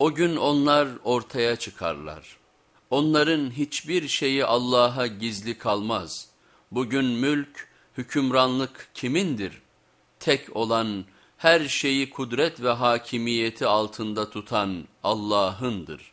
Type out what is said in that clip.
O gün onlar ortaya çıkarlar. Onların hiçbir şeyi Allah'a gizli kalmaz. Bugün mülk, hükümranlık kimindir? Tek olan, her şeyi kudret ve hakimiyeti altında tutan Allah'ındır.